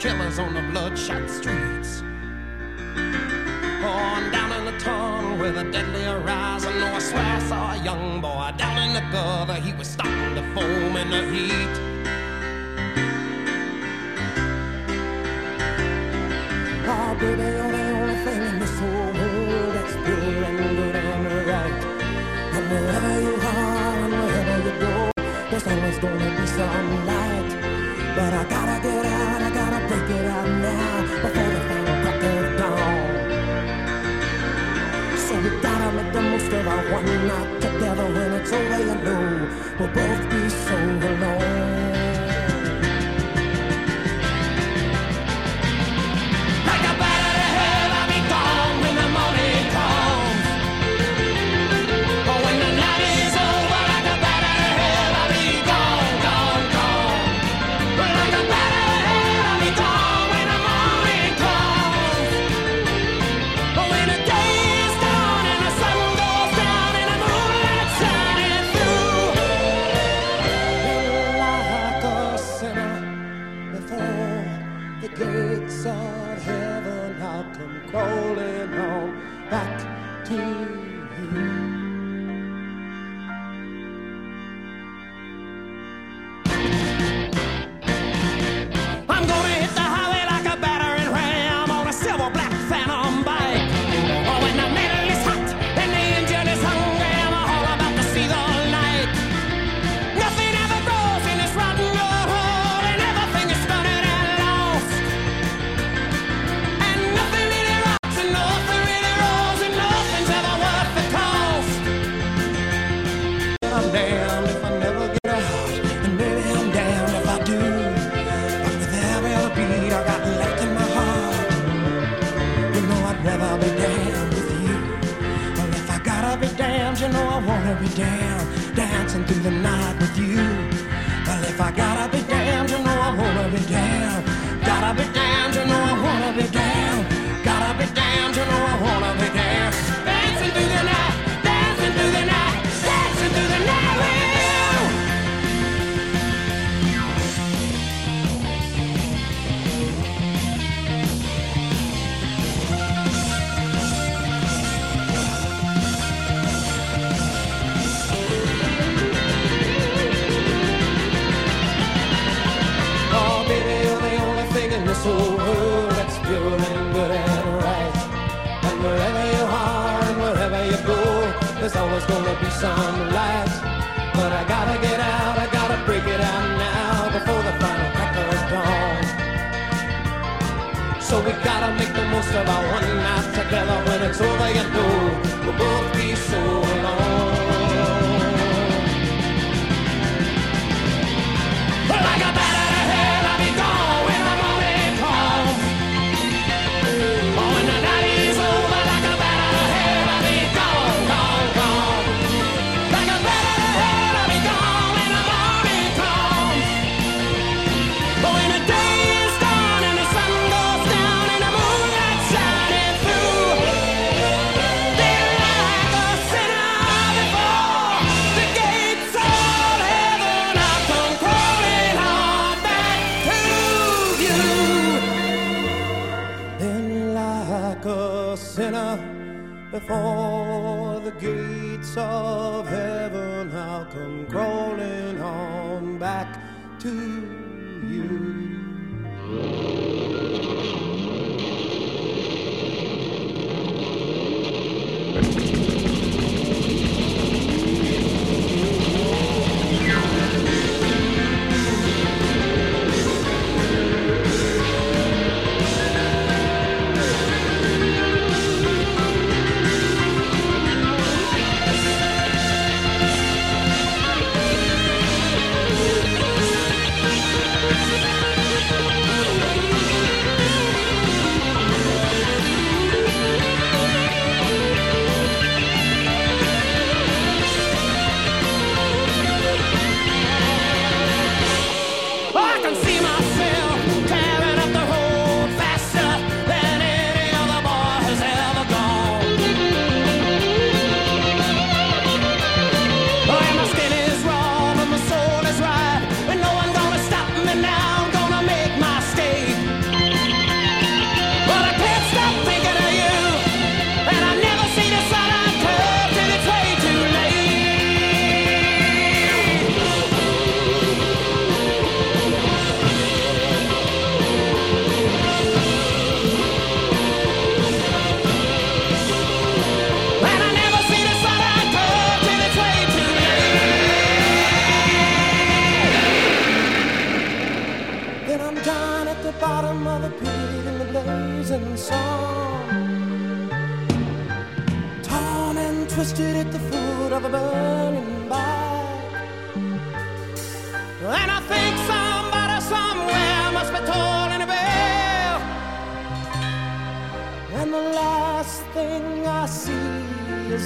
killer's on the bloodshot streets.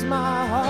My heart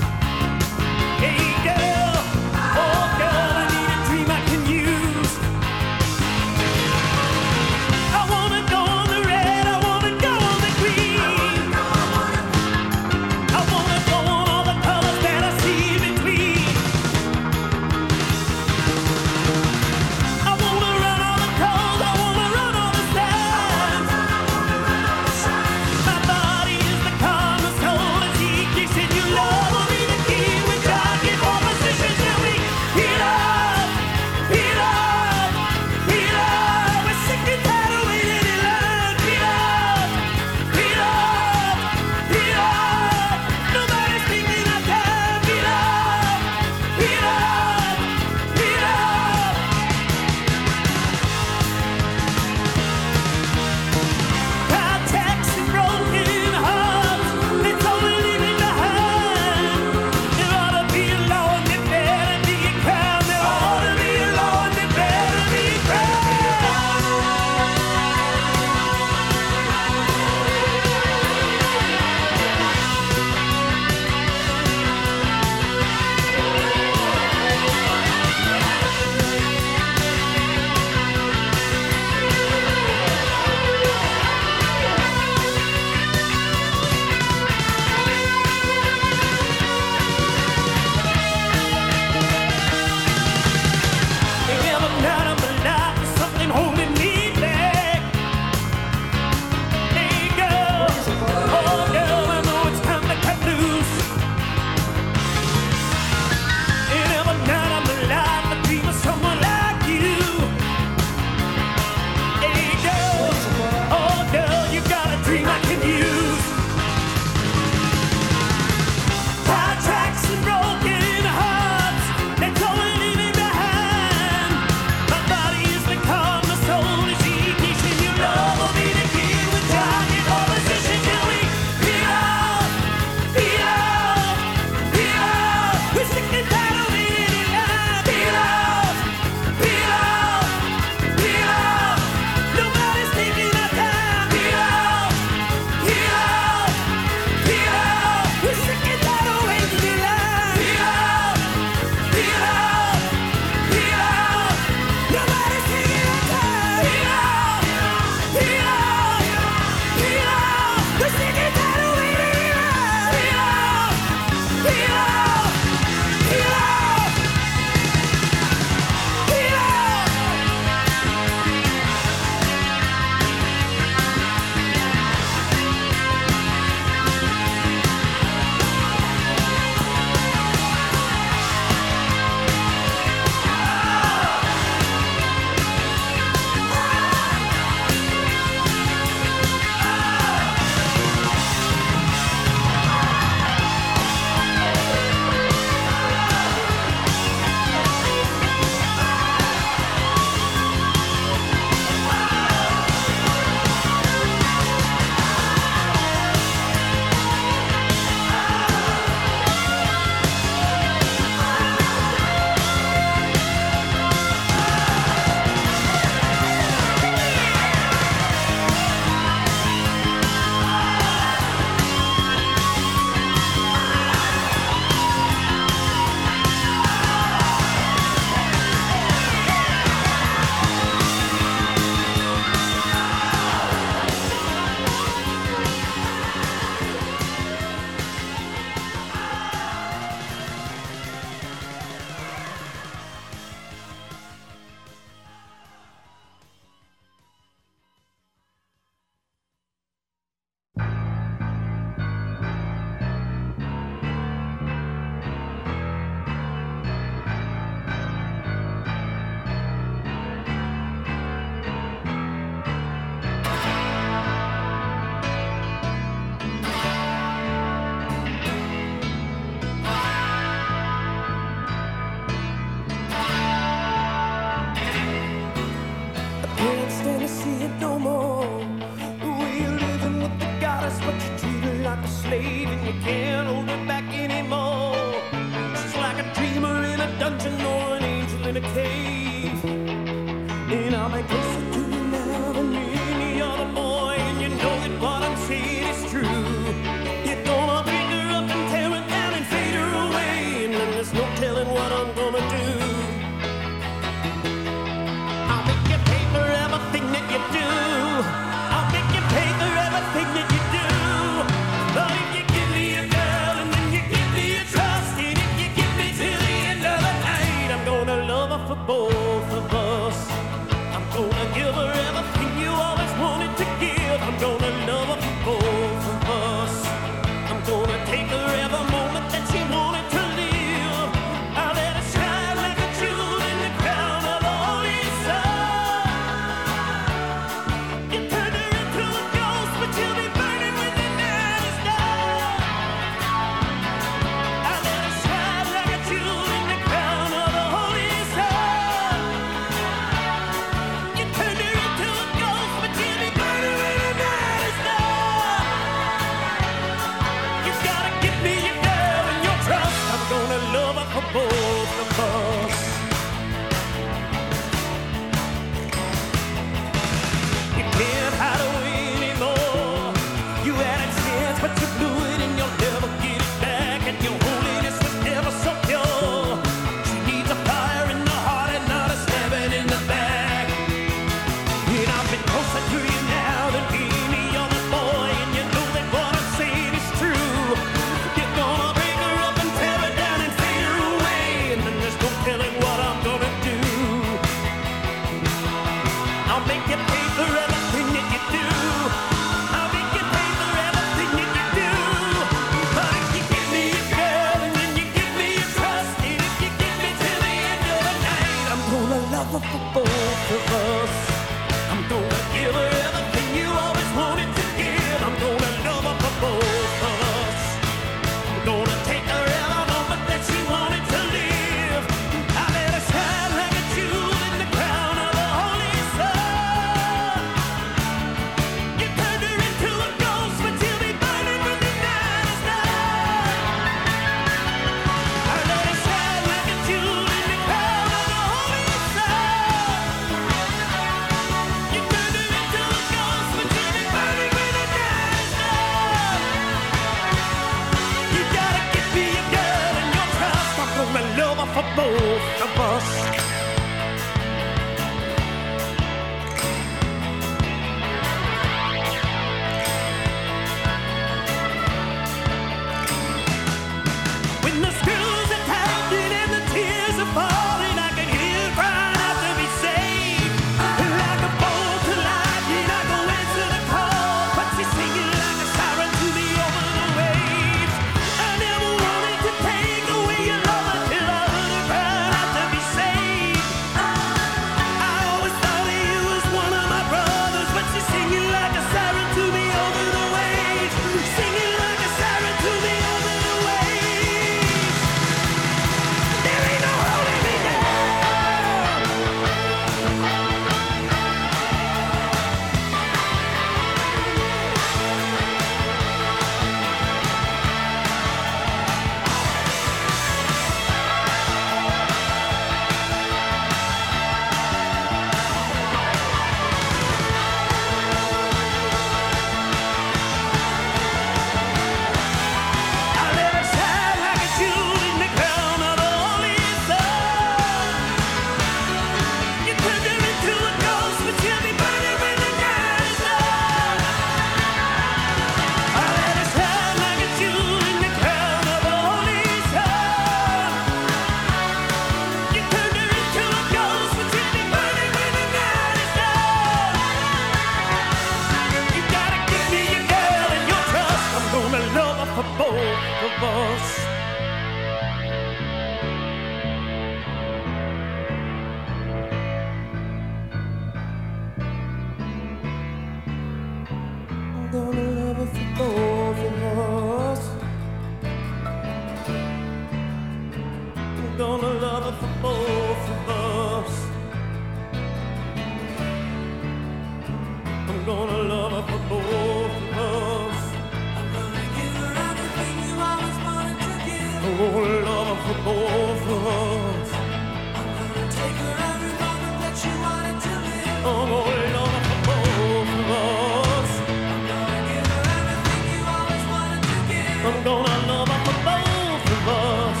I'm gonna love her for both of us.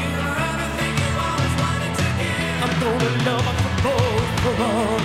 You everything you always wanted to give. I'm gonna love her for both of us.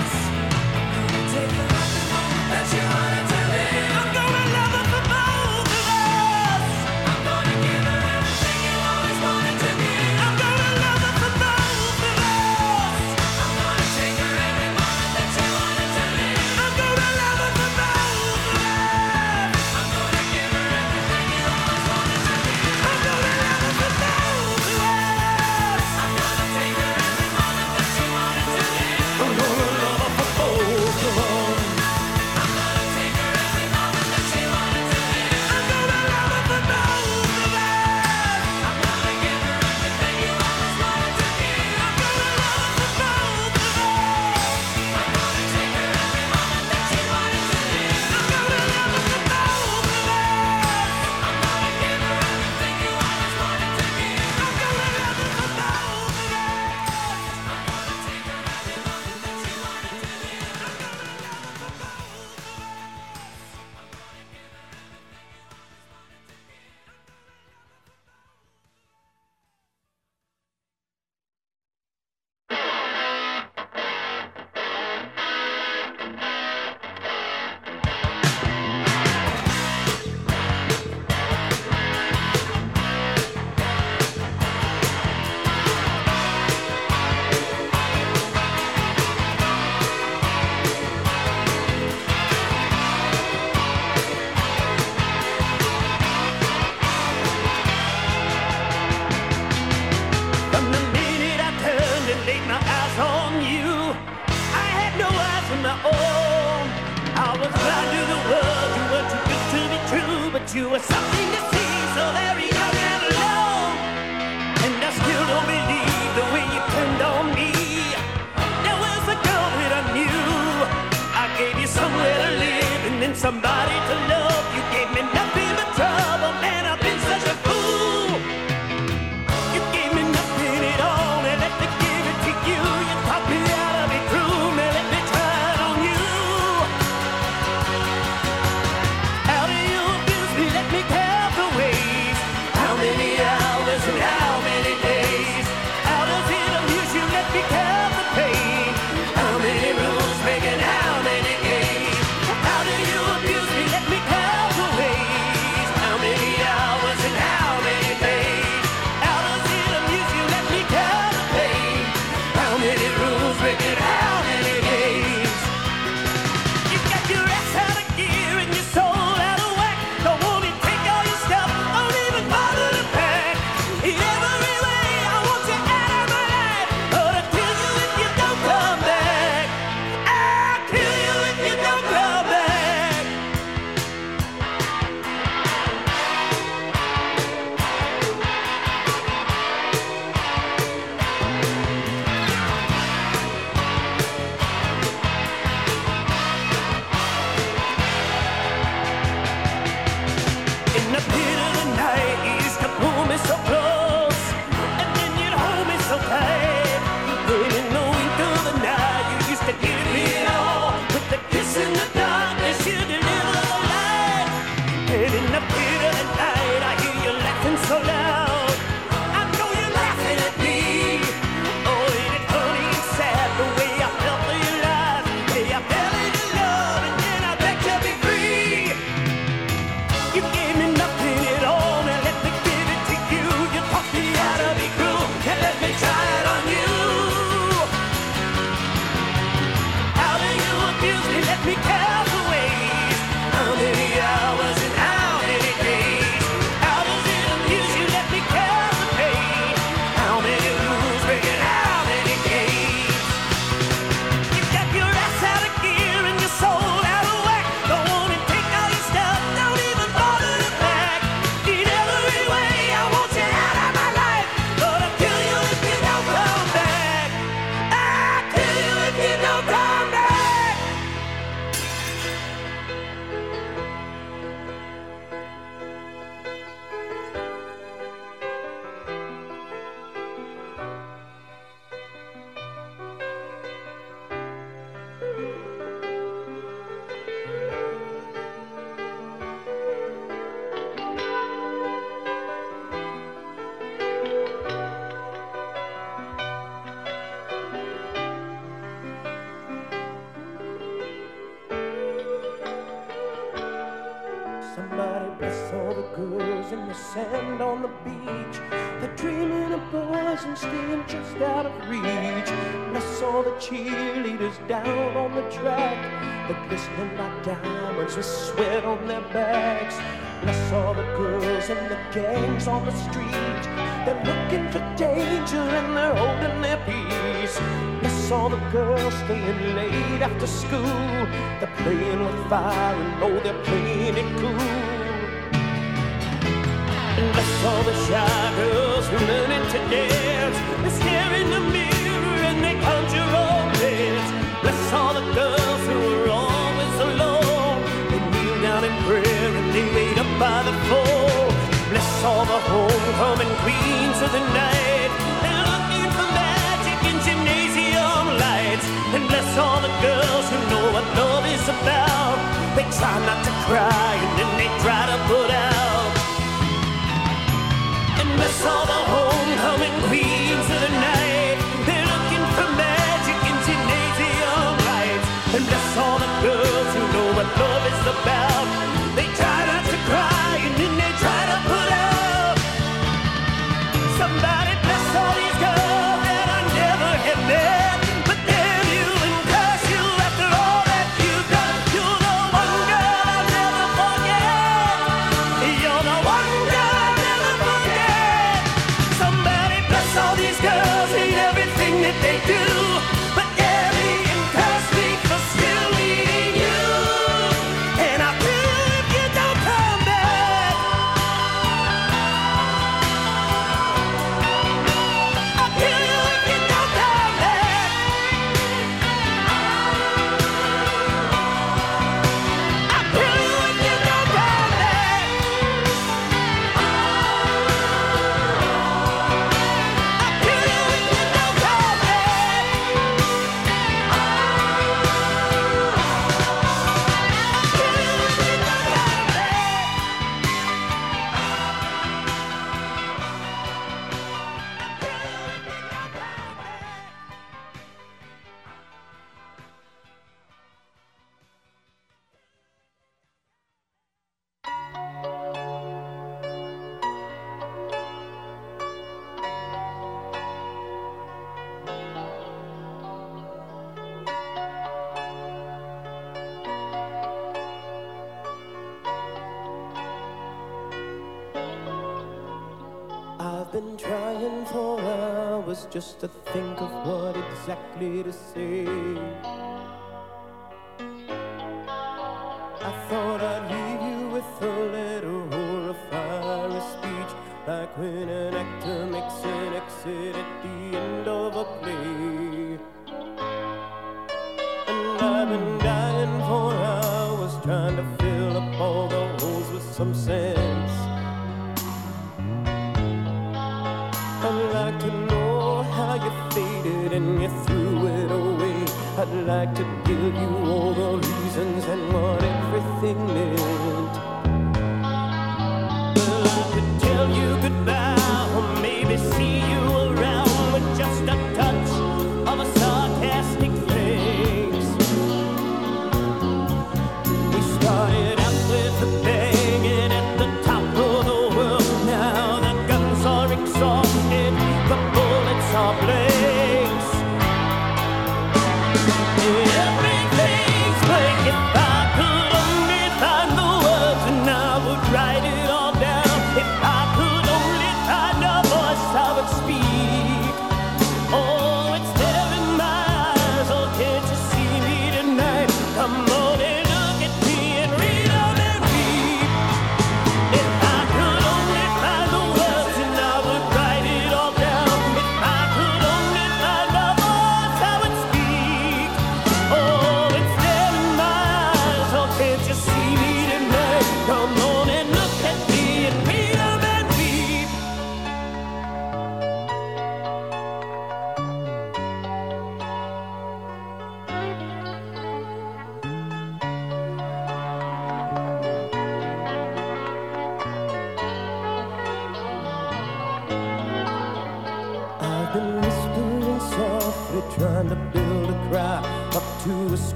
Just to think of what exactly to say.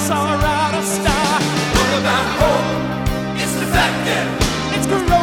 sparks are out of. What about hope? It's defective. It's correct.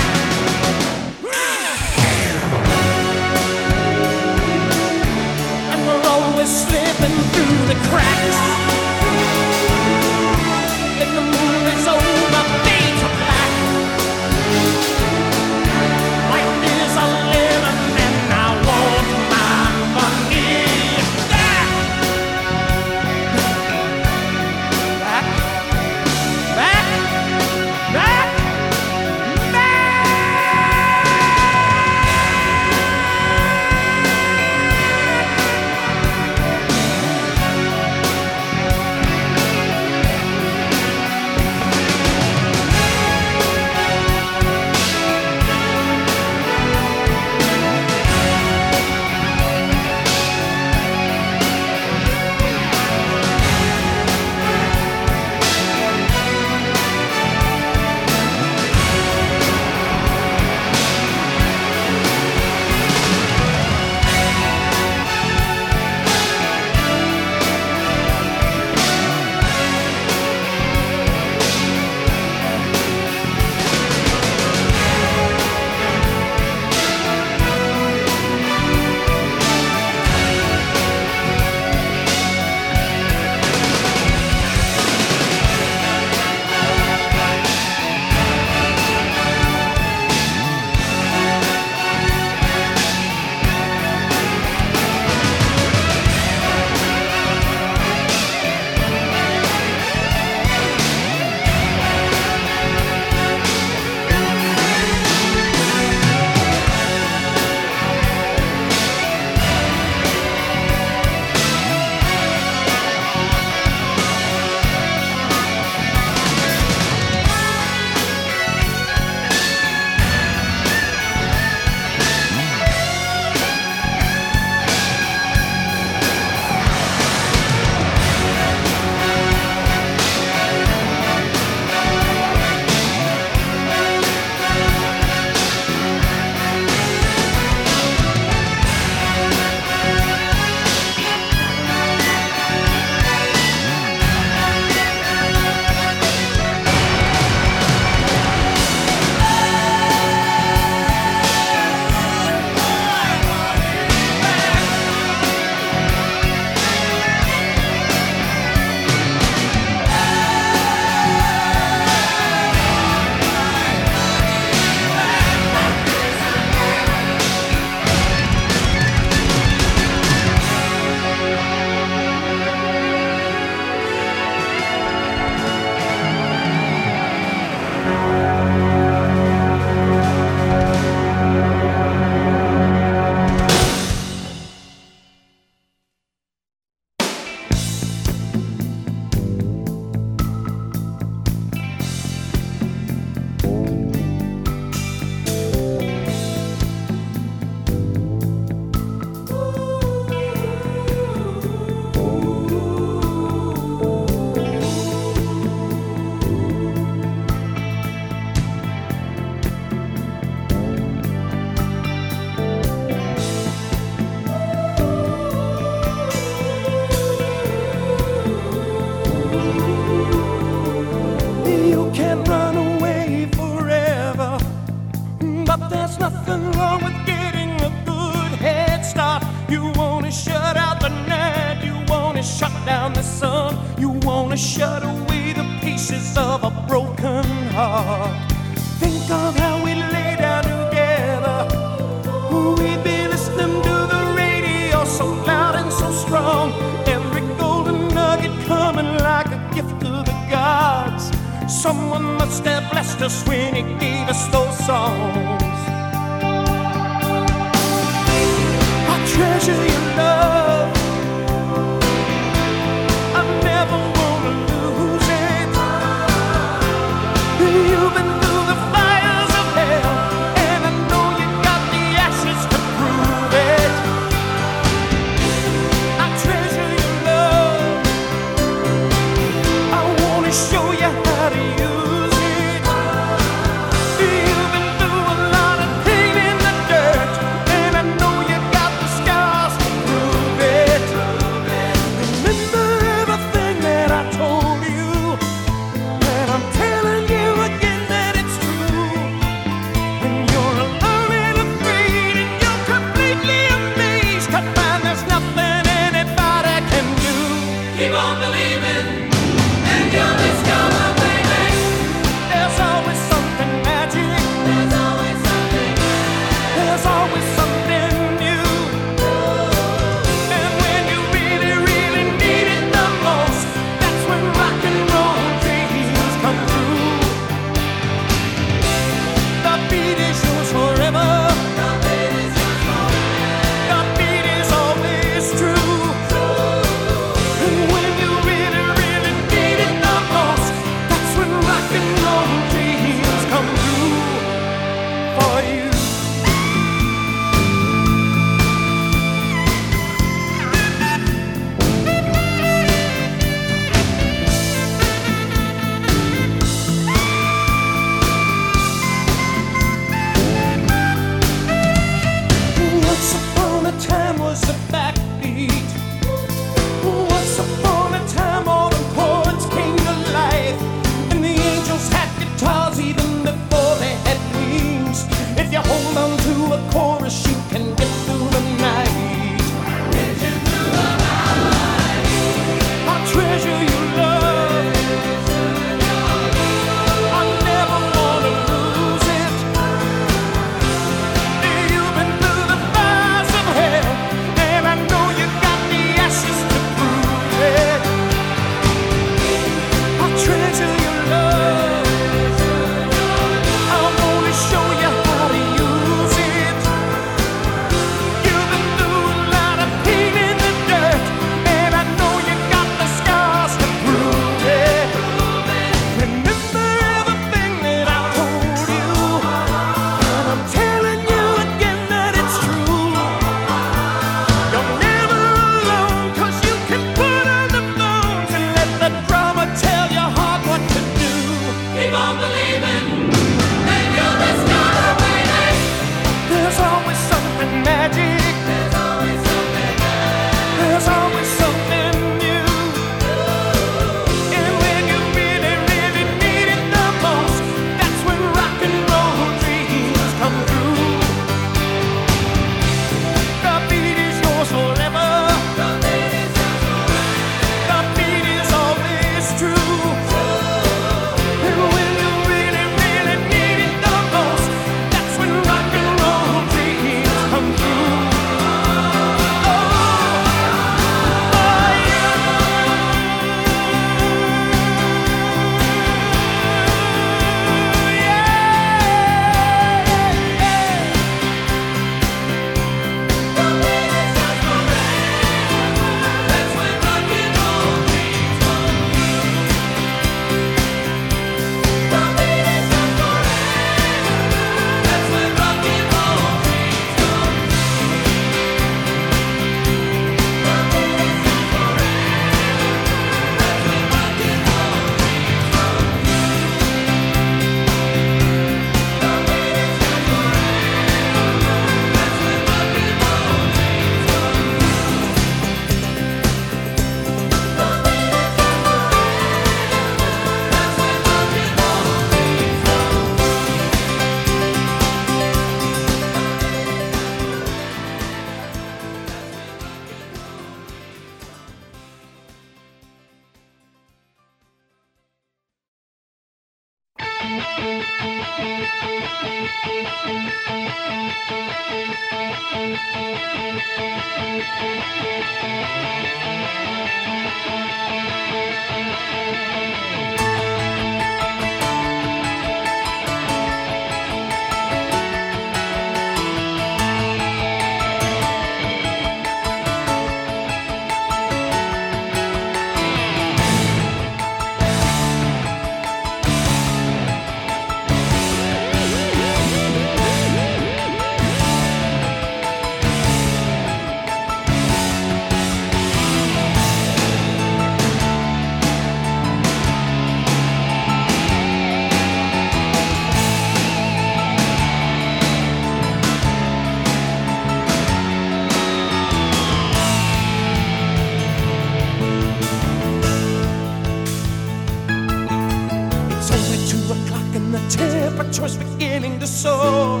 Temperature's beginning to soar.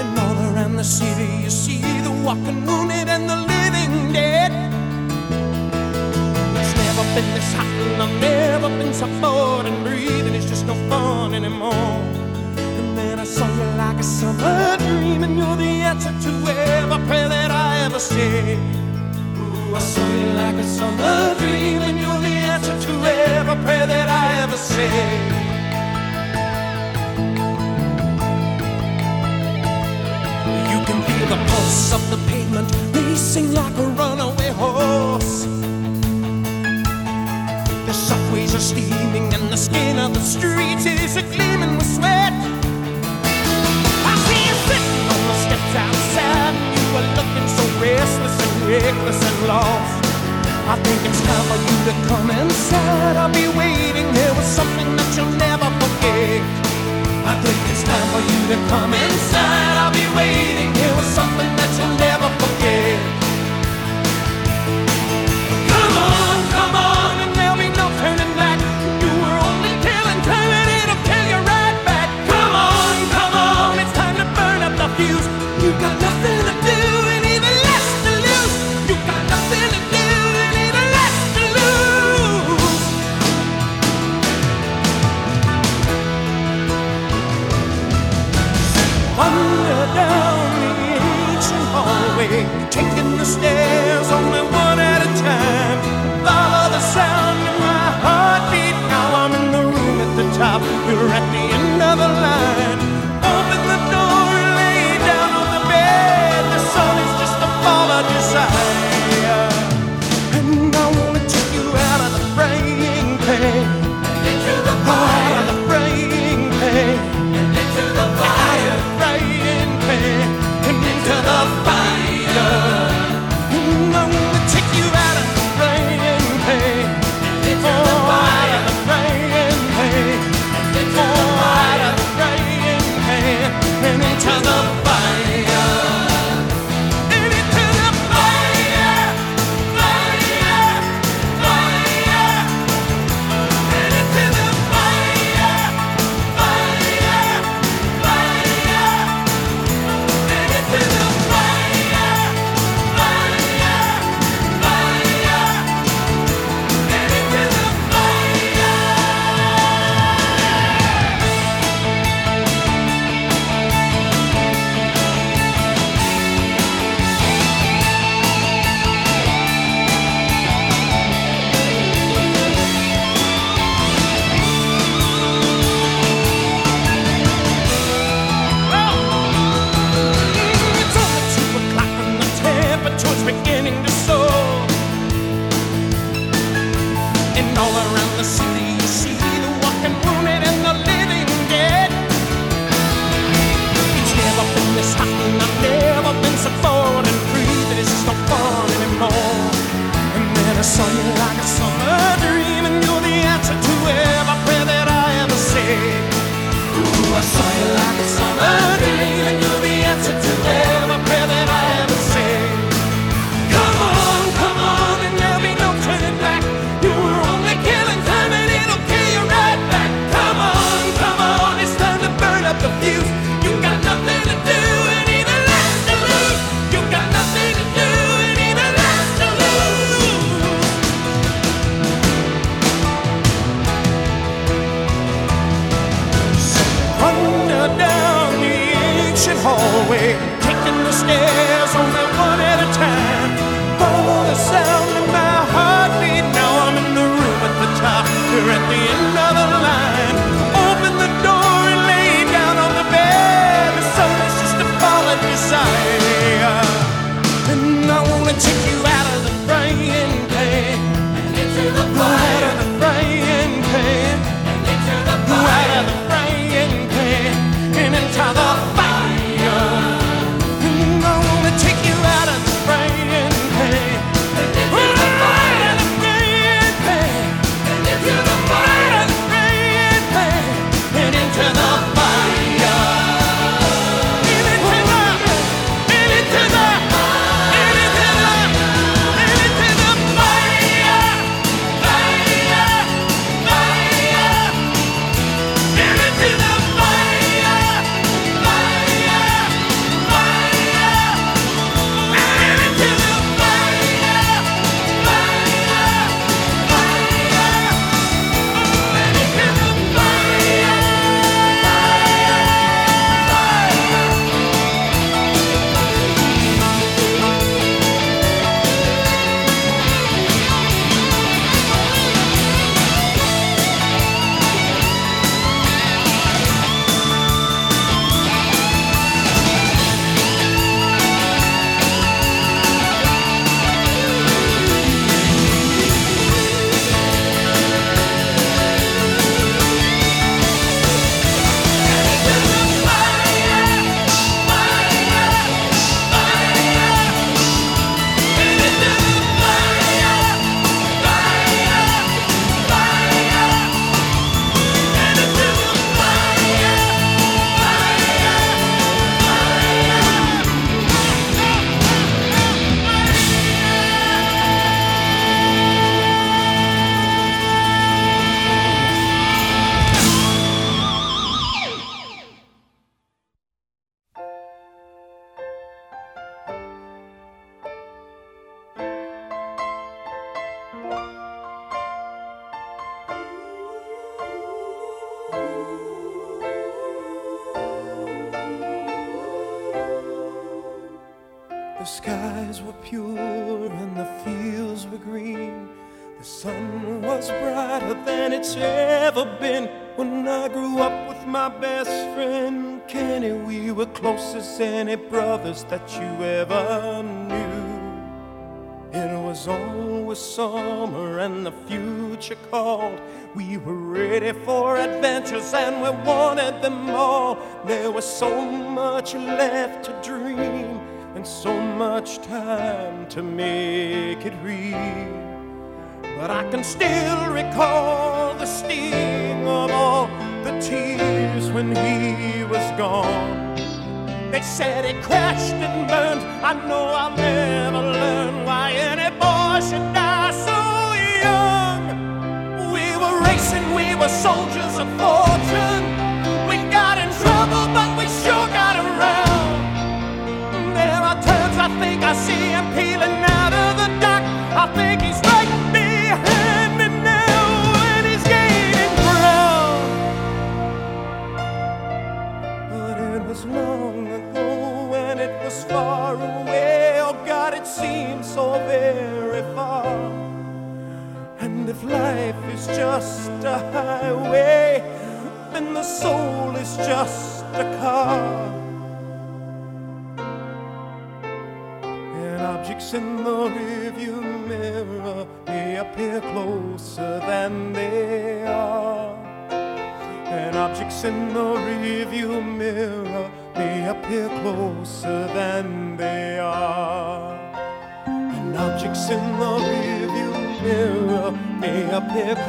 And all around the city you see the walking wounded and the living dead. It's never been this hot and I've never been so bored and breathing is just no fun anymore. And then I saw you like a summer dream and you're the answer to every prayer that I ever said. Ooh, I saw you like a summer dream, and you're the answer to every prayer that I ever said. The pulse of the pavement racing like a runaway horse. The subways are steaming, and the skin of the streets is a gleaming with sweat. I see you sitting on the steps outside, and you are looking so restless and reckless and lost. I think it's time for you to come inside. I'll be waiting here with something that you'll never forget. I think it's time for you to come inside. I'll be waiting here with something that you'll never forget. Come on, come on, and there'll be no turning back. You were only killing time, and it'll kill you right back. Come on, come on, it's time to burn up the fuse. You got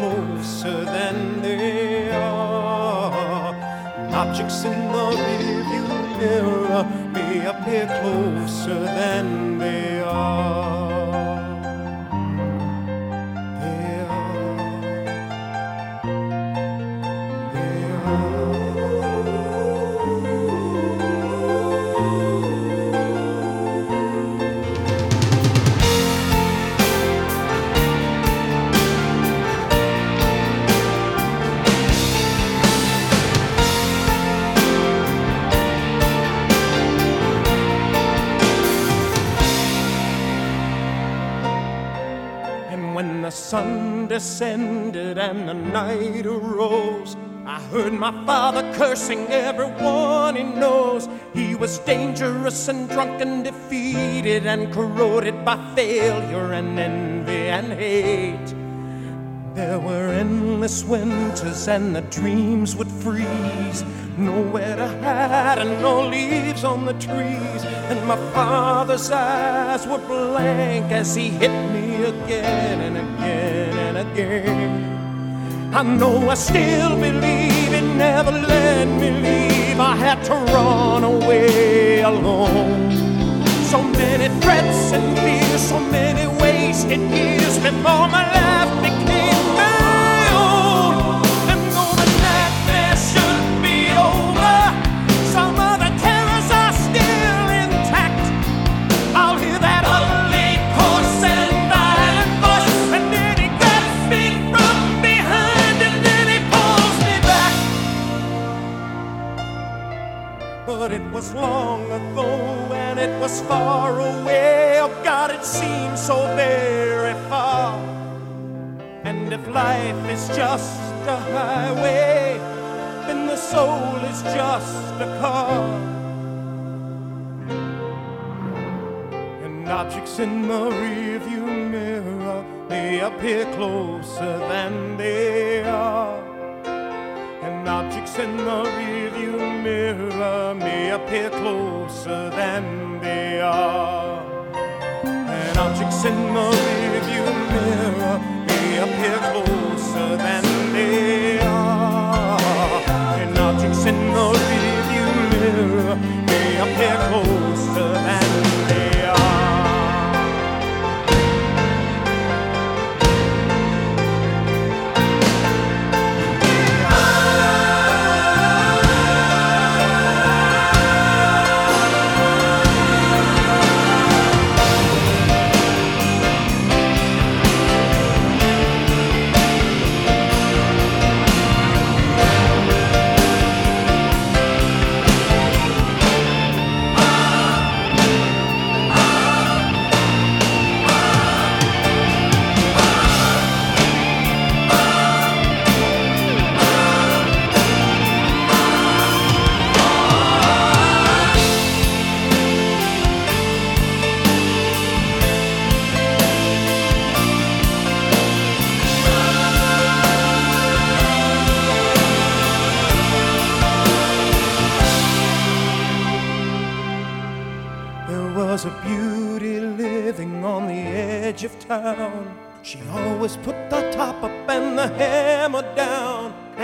closer than they are. Objects in the rearview mirror may appear closer than they are. And the night arose, I heard my father cursing everyone he knows. He was dangerous and drunk and defeated and corroded by failure and envy and hate. There were endless winters and the dreams would freeze. Nowhere to hide and no leaves on the trees. And my father's eyes were blank as he hit me again and again and again. I know I still believe it never let me leave. I had to run away alone. So many threats and fears, so many wasted years before my life became was long ago and it was far away. Oh God, it seems so very far. And if life is just a highway, then the soul is just a car. And objects in the rearview mirror they appear closer than they are. Objects in the rearview mirror may appear closer than they are. And objects in the rearview mirror may appear closer than they are. And objects in the rearview mirror may appear closer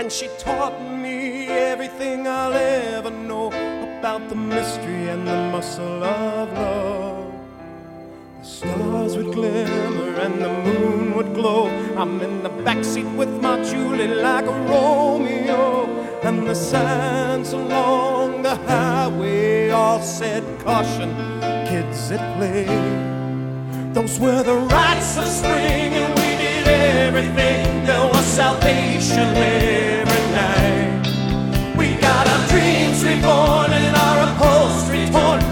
And she taught me everything I'll ever know about the mystery and the muscle of love. The stars would glimmer and the moon would glow. I'm in the backseat with my Julie like a Romeo. And the signs along the highway all said caution, kids at play. Those were the rites of spring, and we did everything. There was salvation every faithful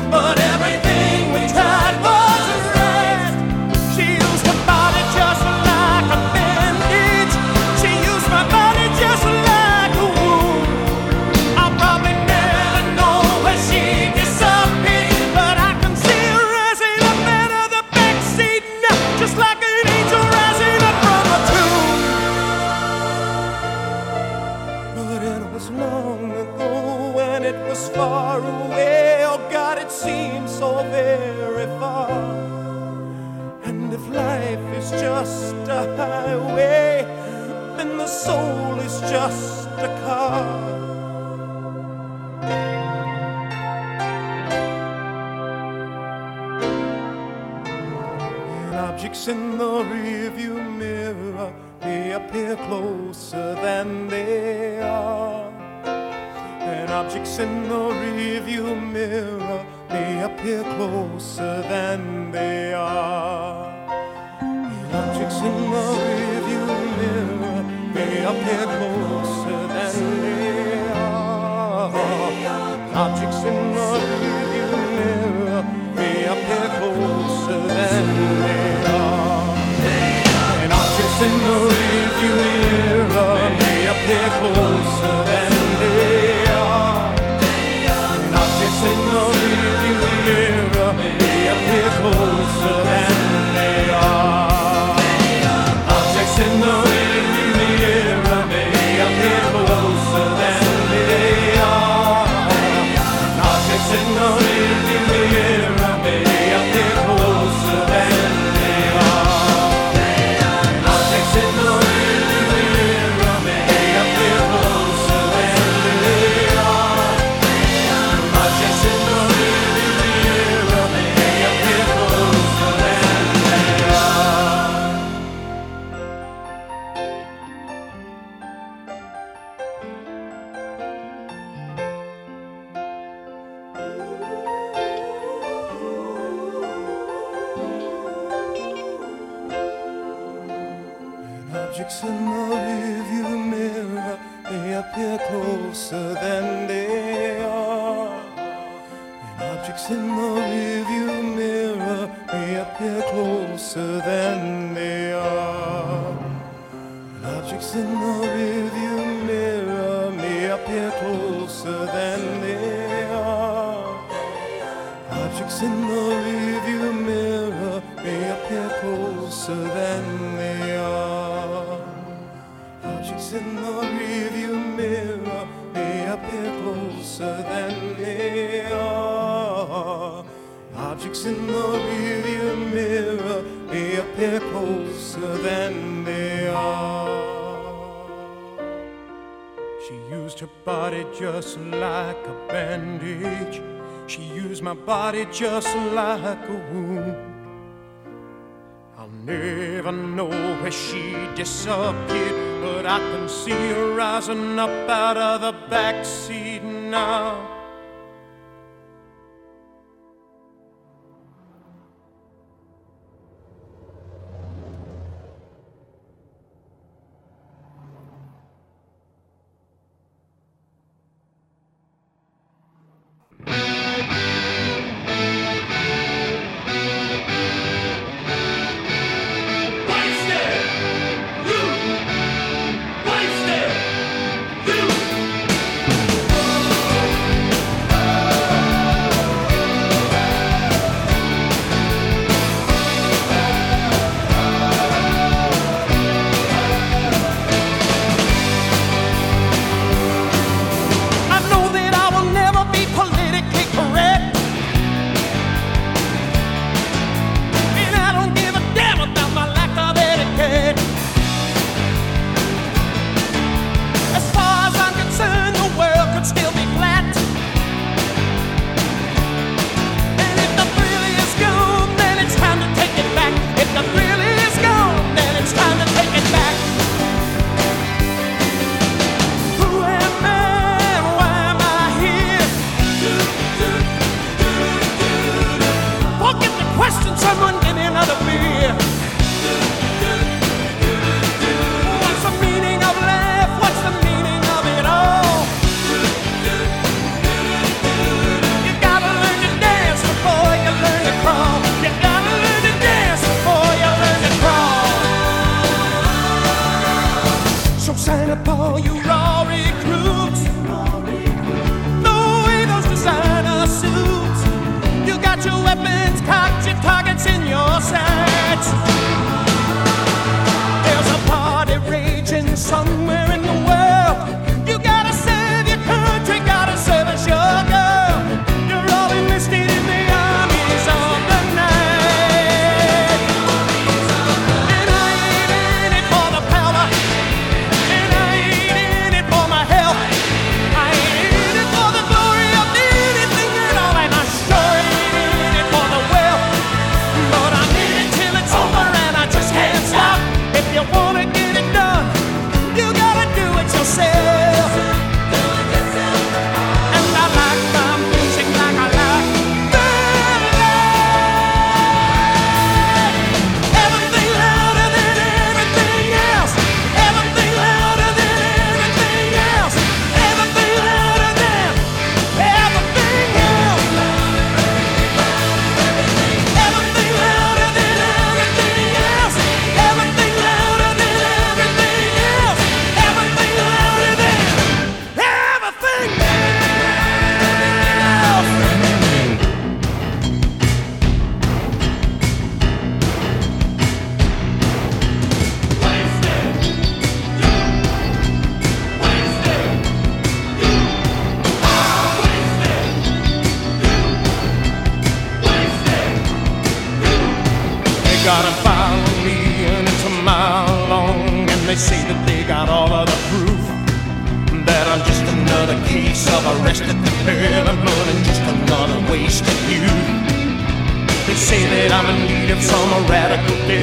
In the rearview mirror may appear closer than they are. And objects in the rearview mirror may appear closer than they are. And objects in the rearview mirror may appear closer than they are. Objects in the rearview mirror may appear closer than they are. just like a bandage. She used my body just like a wound. I'll never know where she disappeared, but I can see her rising up out of the backseat now.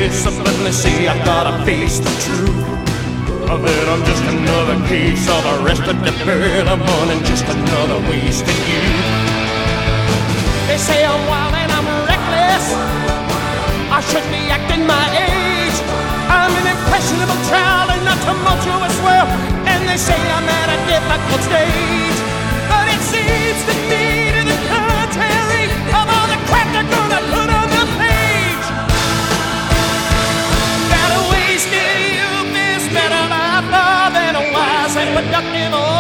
Radical discipline. They say I've gotta face the truth. That I'm just another case of arrested development and just another wasted youth. They say I'm wild and I'm reckless. I should be acting my age. I'm an impressionable child and a tumultuous world. And they say I'm at a difficult stage. But it seems to me to the contrary of all the crap they're gonna put wise and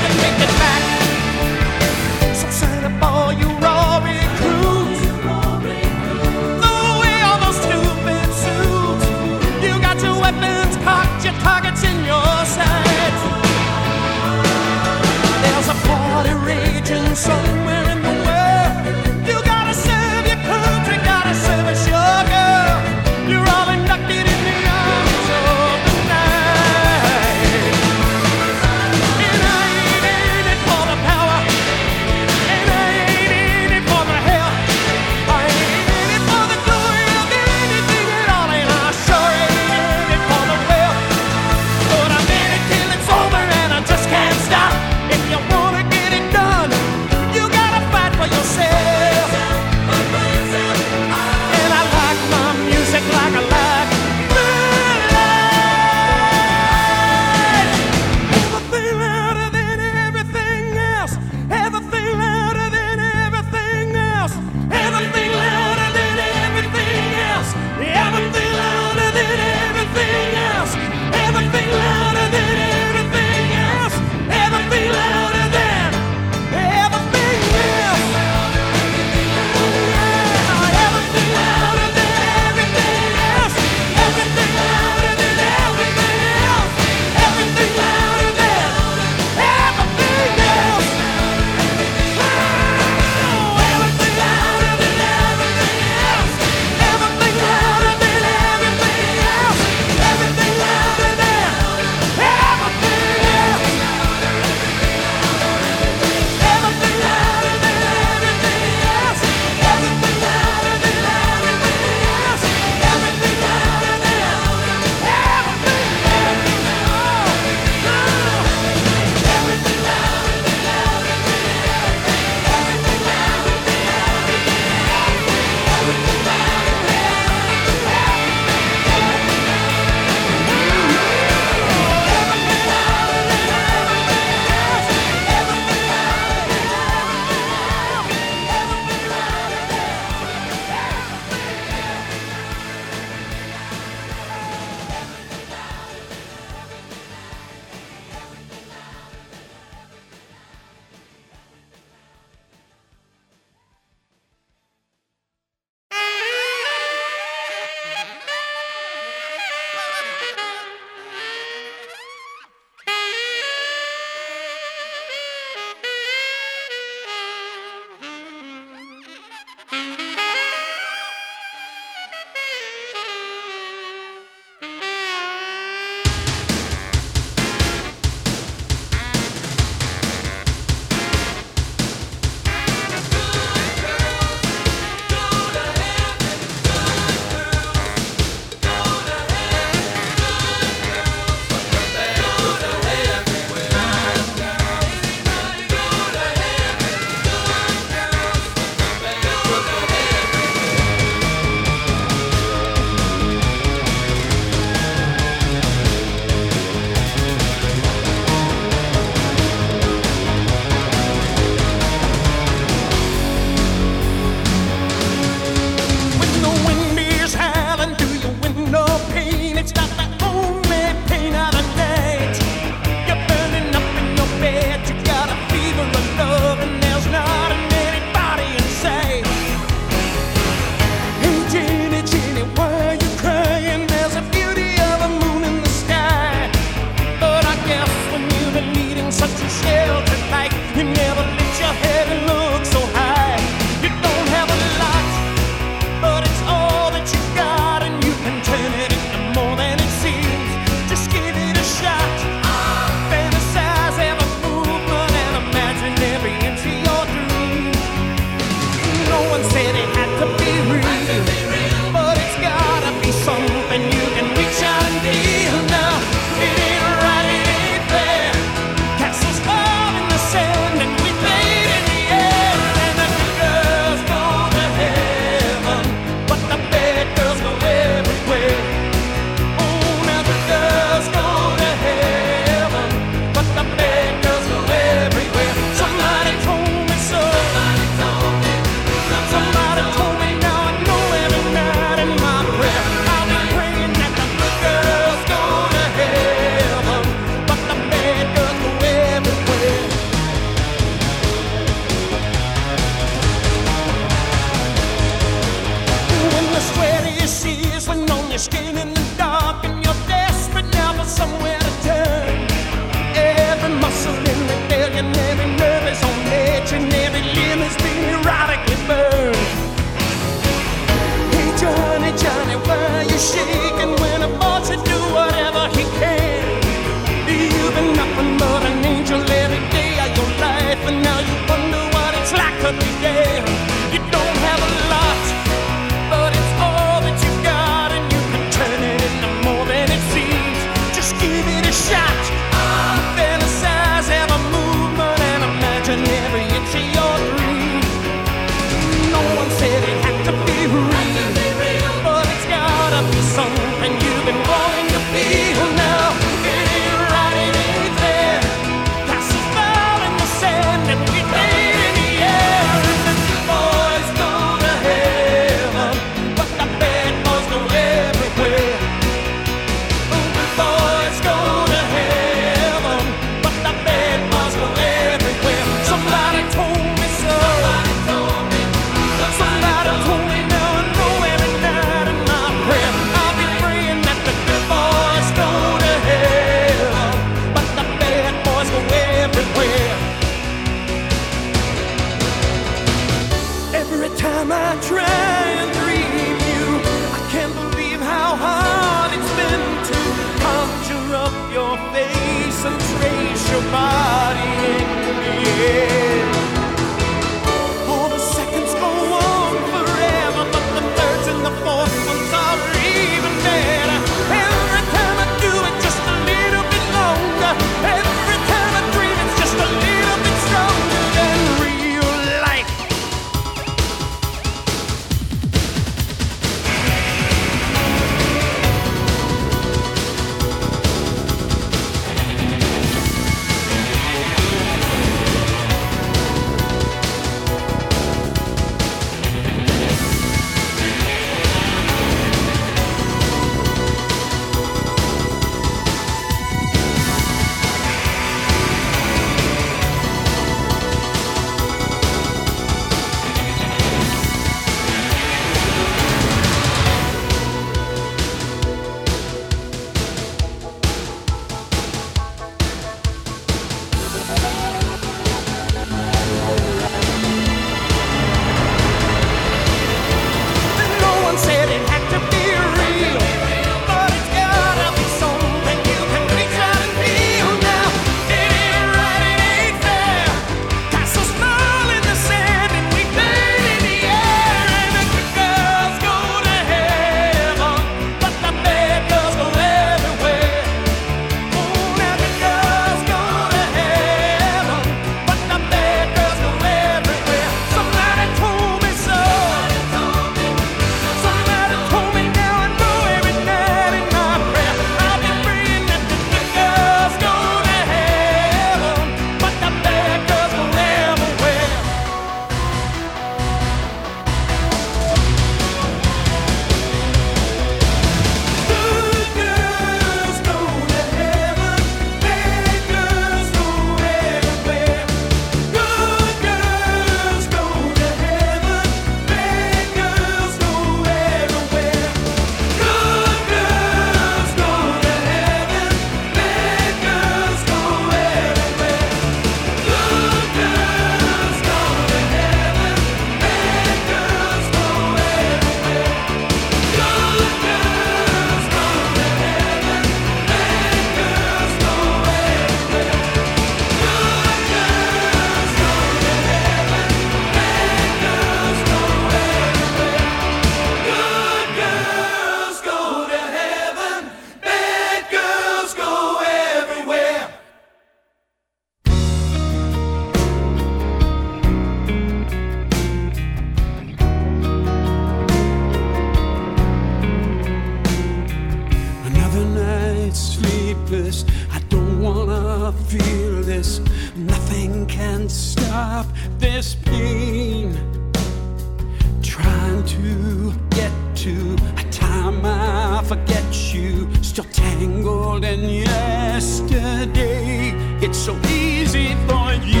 to a time I forget you, still tangled in yesterday. It's so easy for you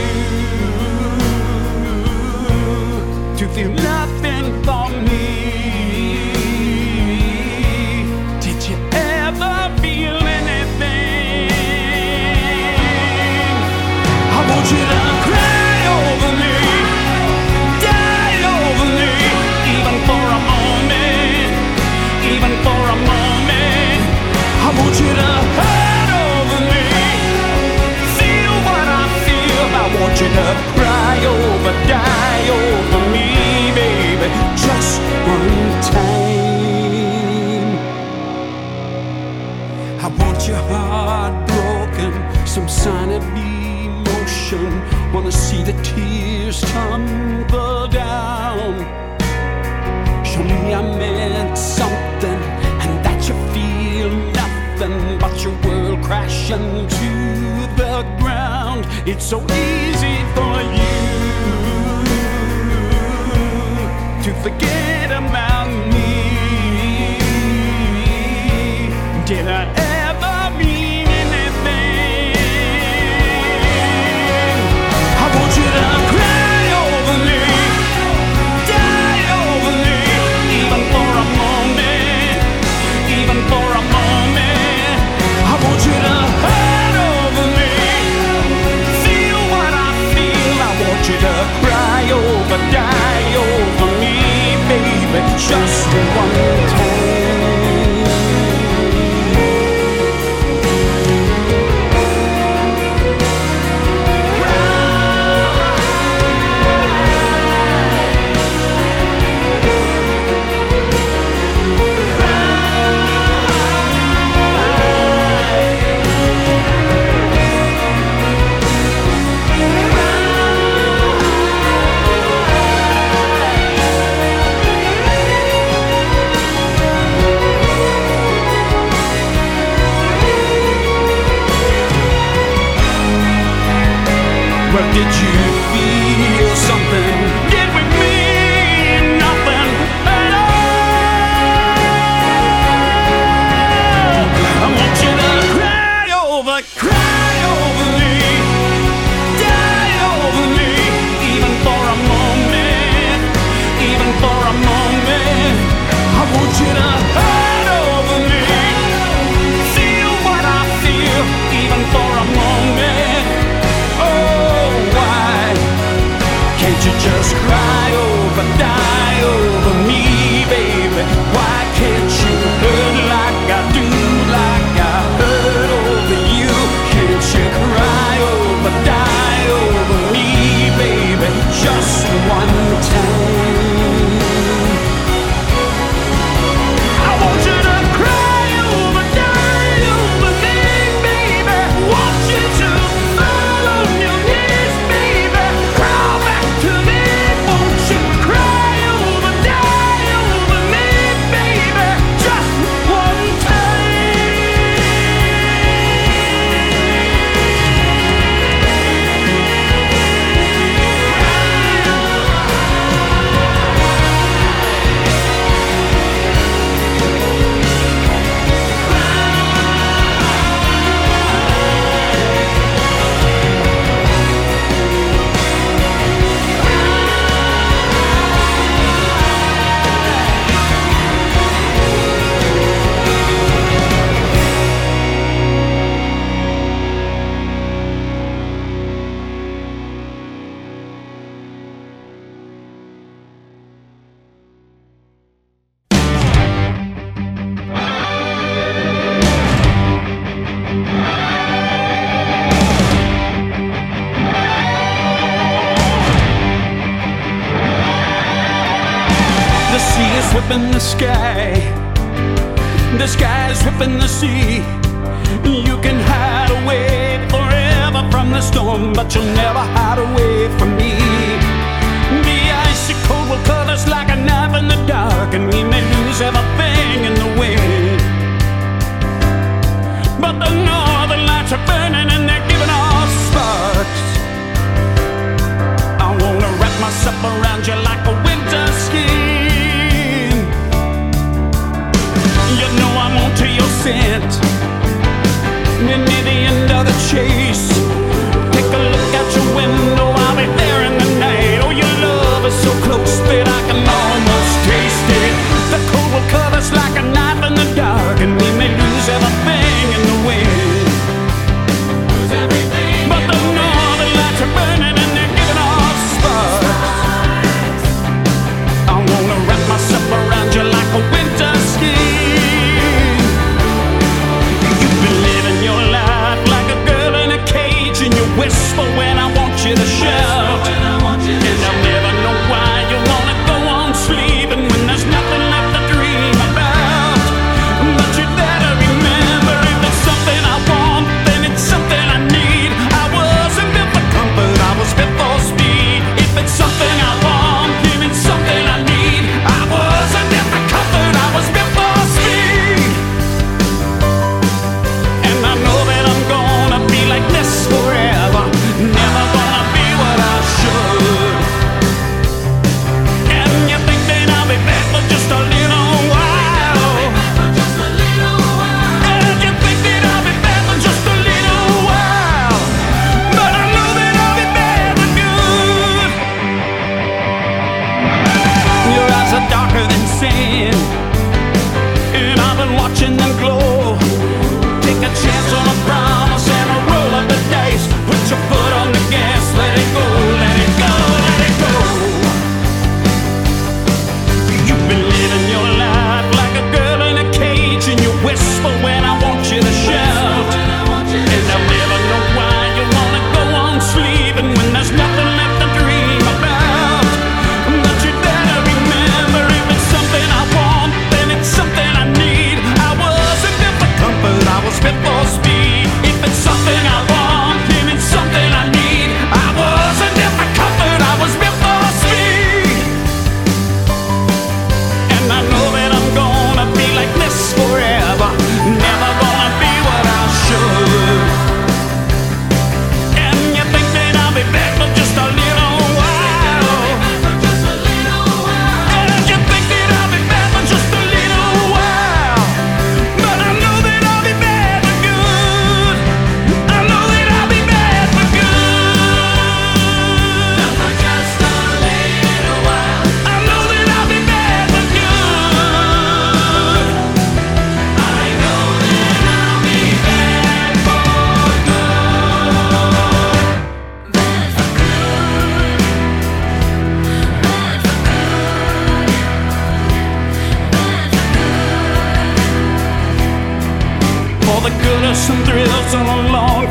to feel. To cry over, die over me, baby, just one time. I want your heart broken, some sign of emotion. Wanna see the tears tumble down. Show me I meant something, and that you feel nothing but your world crashing to the ground. It's so easy for you to forget about me. Did I never die over me, baby. Just one. Did you. just cry.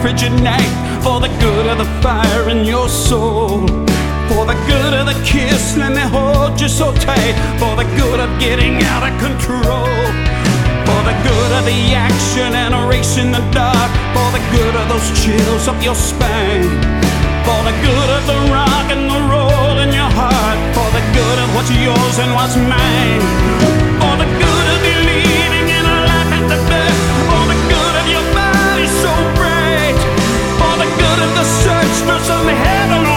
frigid night for the good of the fire in your soul. For the good of the kiss, let me hold you so tight. For the good of getting out of control. For the good of the action and a race in the dark. For the good of those chills up your spine. For the good of the rock and the roll in your heart. For the good of what's yours and what's mine. For the good of believing in a life at the best. For the good of your body so bright search for some heavenly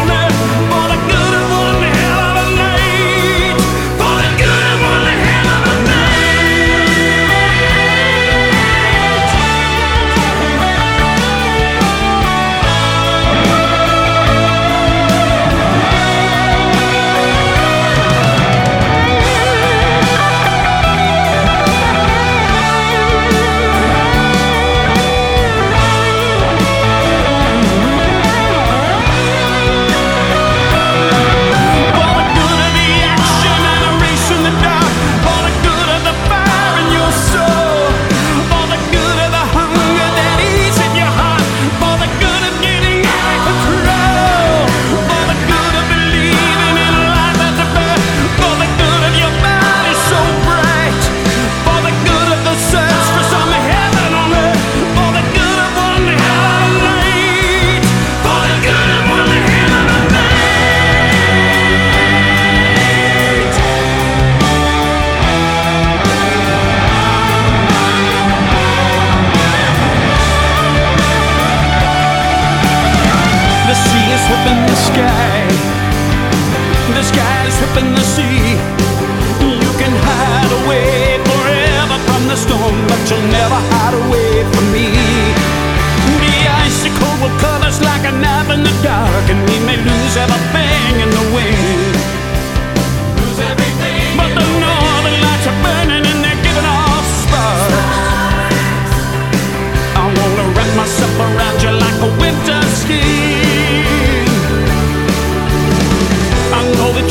whipping the sky. The sky's whipping the sea. You can hide away forever from the storm, but you'll never hide away from me. The icicle will cut us like a knife in the dark, and we may lose everything.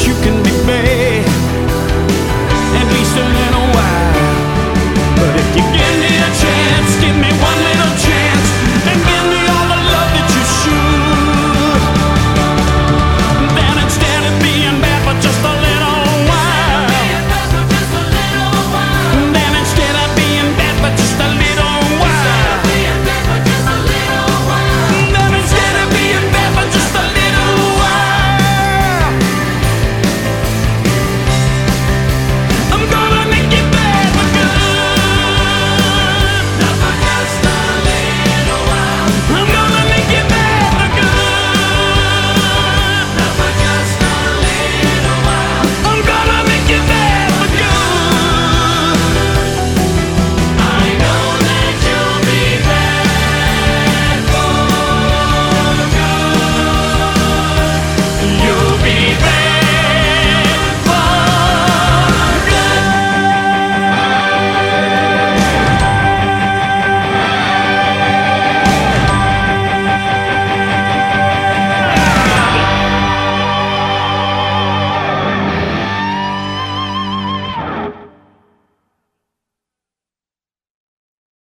you can be made, at least a little while. But if you